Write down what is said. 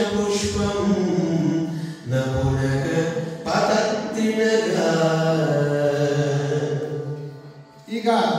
शिरीषपुष्पं न पुनः पतत्रिणगा ಈಗ